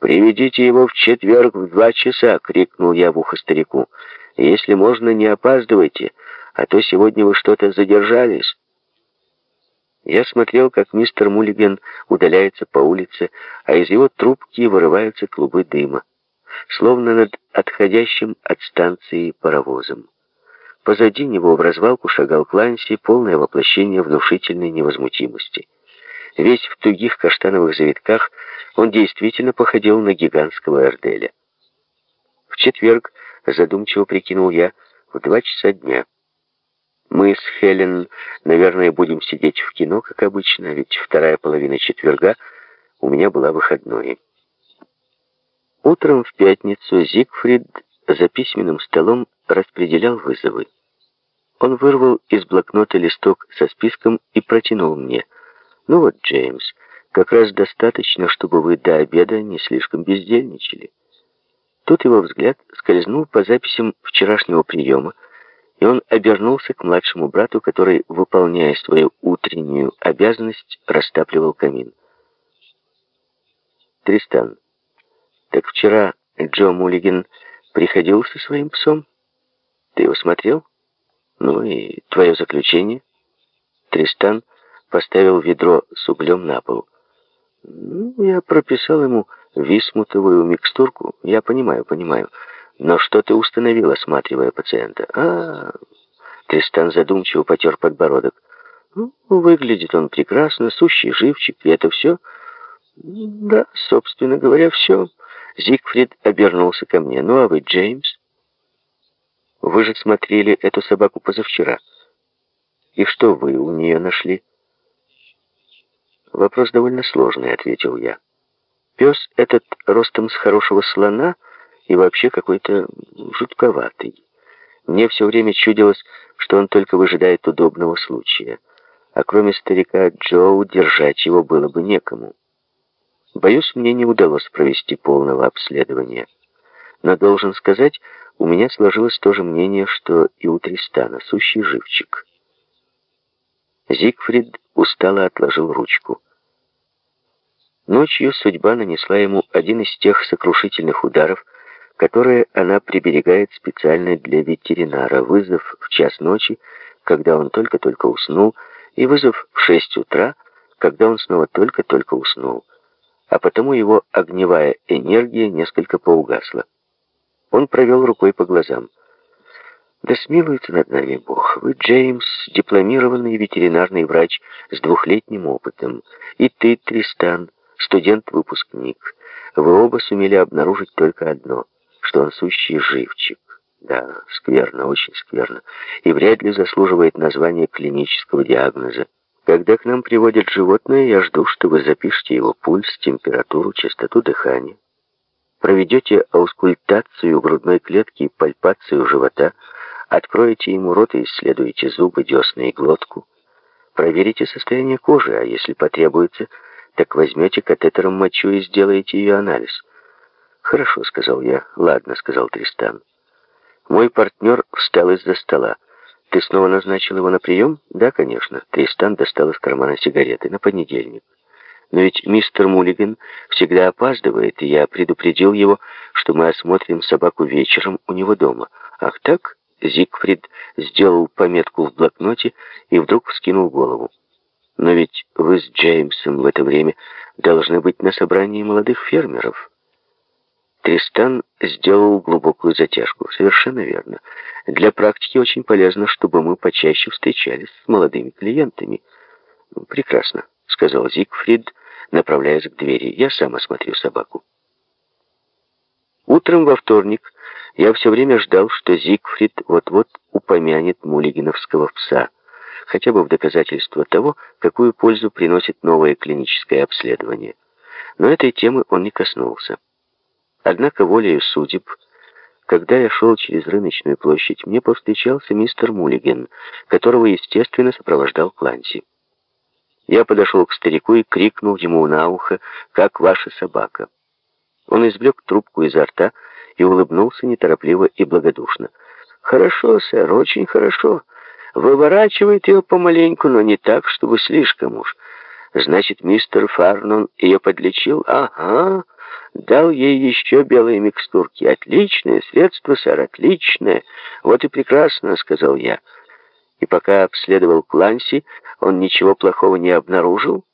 «Приведите его в четверг в два часа!» — крикнул я в ухо старику. «Если можно, не опаздывайте, а то сегодня вы что-то задержались». Я смотрел, как мистер Муллиган удаляется по улице, а из его трубки вырываются клубы дыма, словно над отходящим от станции паровозом. Позади него в развалку шагал Кланси, полное воплощение внушительной невозмутимости. Весь в тугих каштановых завитках он действительно походил на гигантского Эрделя. В четверг, задумчиво прикинул я, в два часа дня. Мы с Хелен, наверное, будем сидеть в кино, как обычно, ведь вторая половина четверга у меня была выходной. Утром в пятницу Зигфрид за письменным столом распределял вызовы. Он вырвал из блокнота листок со списком и протянул мне. «Ну вот, Джеймс, как раз достаточно, чтобы вы до обеда не слишком бездельничали». Тут его взгляд скользнул по записям вчерашнего приема, и он обернулся к младшему брату, который, выполняя свою утреннюю обязанность, растапливал камин. «Тристан, так вчера Джо Муллиган приходил со своим псом? Ты его смотрел? Ну и твое заключение?» Тристан поставил ведро с углем на пол. «Ну, я прописал ему висмутовую микстурку. Я понимаю, понимаю». Но что ты установил, осматривая пациента? А, Тристан задумчиво потер подбородок. Ну, выглядит он прекрасно, сущий живчик, и это все? Да, собственно говоря, все. Зигфрид обернулся ко мне. Ну, а вы, Джеймс? Вы же смотрели эту собаку позавчера. И что вы у нее нашли? Вопрос довольно сложный, ответил я. Пес этот ростом с хорошего слона — и вообще какой-то жутковатый. Мне все время чудилось, что он только выжидает удобного случая, а кроме старика Джоу держать его было бы некому. Боюсь, мне не удалось провести полного обследования. Но, должен сказать, у меня сложилось то же мнение, что и у Тристана, сущий живчик. Зигфрид устало отложил ручку. Ночью судьба нанесла ему один из тех сокрушительных ударов, которые она приберегает специально для ветеринара, вызов в час ночи, когда он только-только уснул, и вызов в шесть утра, когда он снова только-только уснул. А потому его огневая энергия несколько поугасла. Он провел рукой по глазам. «Да смилуется над нами Бог. Вы, Джеймс, дипломированный ветеринарный врач с двухлетним опытом. И ты, Тристан, студент-выпускник. Вы оба сумели обнаружить только одно — что он сущий живчик. Да, скверно, очень скверно. И вряд ли заслуживает названия клинического диагноза. Когда к нам приводят животное, я жду, что вы запишете его пульс, температуру, частоту дыхания. Проведете аускультацию грудной клетки и пальпацию живота, откроете ему рот и исследуете зубы, десны и глотку. Проверите состояние кожи, а если потребуется, так возьмете катетером мочу и сделаете ее анализ. «Хорошо», — сказал я. «Ладно», — сказал Тристан. Мой партнер встал из-за стола. «Ты снова назначил его на прием?» «Да, конечно». Тристан достал из кармана сигареты. «На понедельник». «Но ведь мистер Муллиган всегда опаздывает, и я предупредил его, что мы осмотрим собаку вечером у него дома». «Ах так?» Зигфрид сделал пометку в блокноте и вдруг вскинул голову. «Но ведь вы с Джеймсом в это время должны быть на собрании молодых фермеров». Тристан сделал глубокую затяжку. Совершенно верно. Для практики очень полезно, чтобы мы почаще встречались с молодыми клиентами. Прекрасно, сказал Зигфрид, направляясь к двери. Я сам осмотрю собаку. Утром во вторник я все время ждал, что Зигфрид вот-вот упомянет мулигиновского пса, хотя бы в доказательство того, какую пользу приносит новое клиническое обследование. Но этой темы он не коснулся. Однако волею судеб, когда я шел через рыночную площадь, мне повстречался мистер Муллиген, которого, естественно, сопровождал Кланси. Я подошел к старику и крикнул ему на ухо, как ваша собака. Он извлек трубку изо рта и улыбнулся неторопливо и благодушно. «Хорошо, сэр, очень хорошо. Выворачивает ее помаленьку, но не так, чтобы слишком уж. Значит, мистер Фарнон ее подлечил? Ага». Дал ей еще белые микстурки. Отличное средство, сэр, отличное. Вот и прекрасно, сказал я. И пока обследовал Кланси, он ничего плохого не обнаружил?